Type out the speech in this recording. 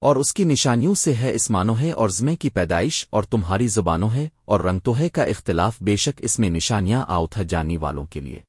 اور اس کی نشانیوں سے ہے اسمانوں ہے اور زمے کی پیدائش اور تمہاری زبانوں ہے اور رنگتوہے کا اختلاف بے شک اس میں نشانیاں آؤتھ جانی والوں کے لیے۔